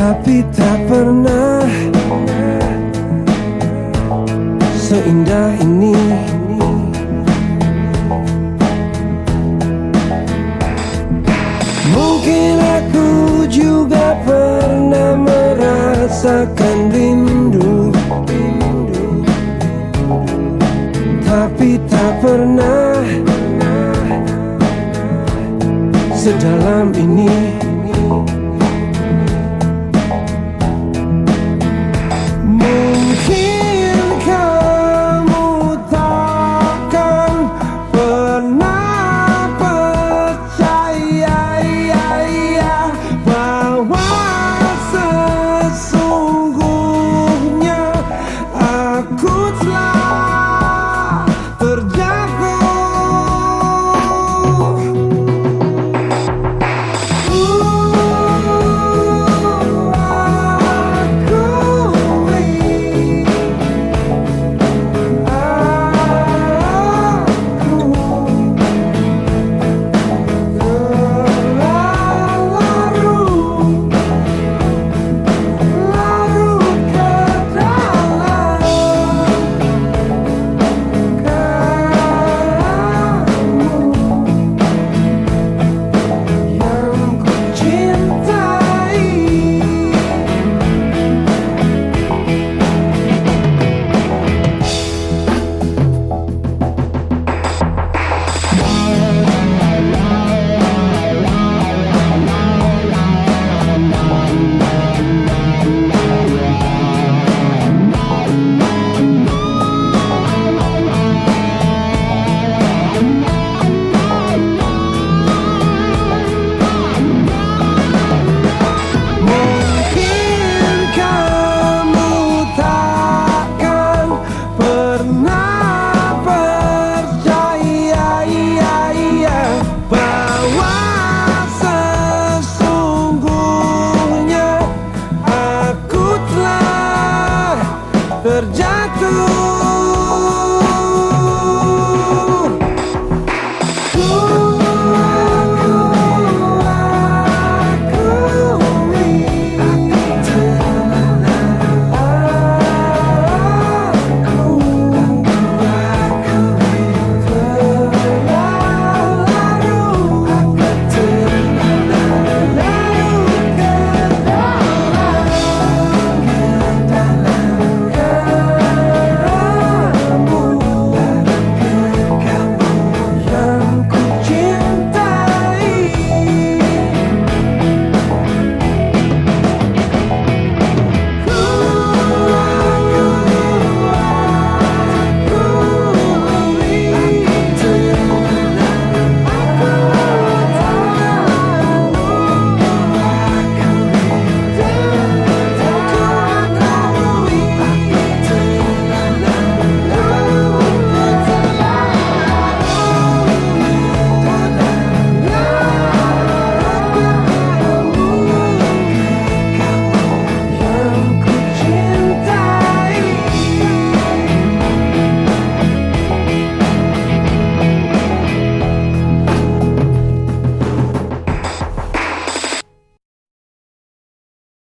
Tapi tak pernah Seindah ini. Mungkin aku juga pernah merasakan rindu. Tapi tak pernah Sedalam ini. you.